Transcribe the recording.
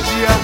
magia